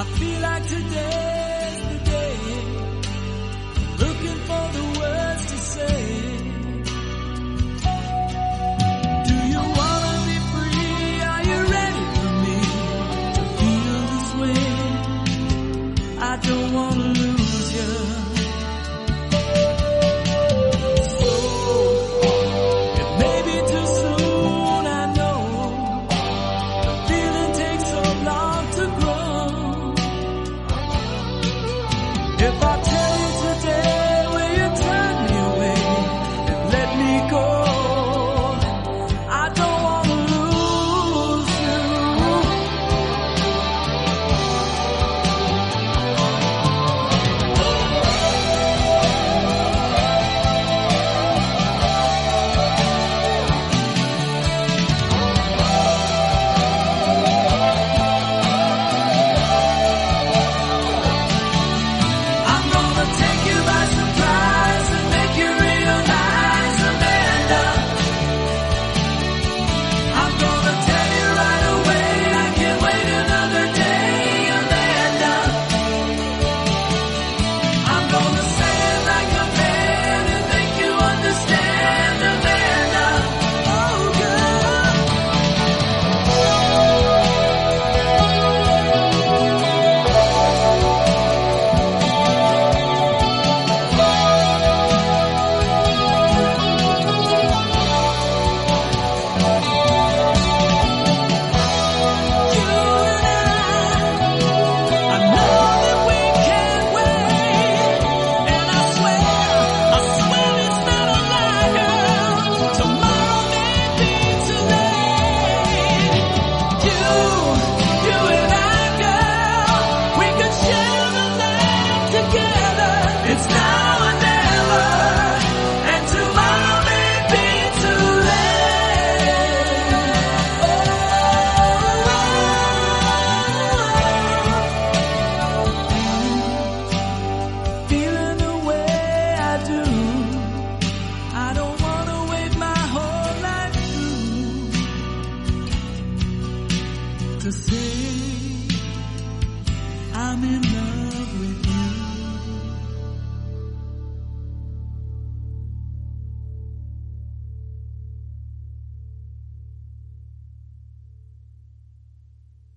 I feel like today. to say I'm in love with you.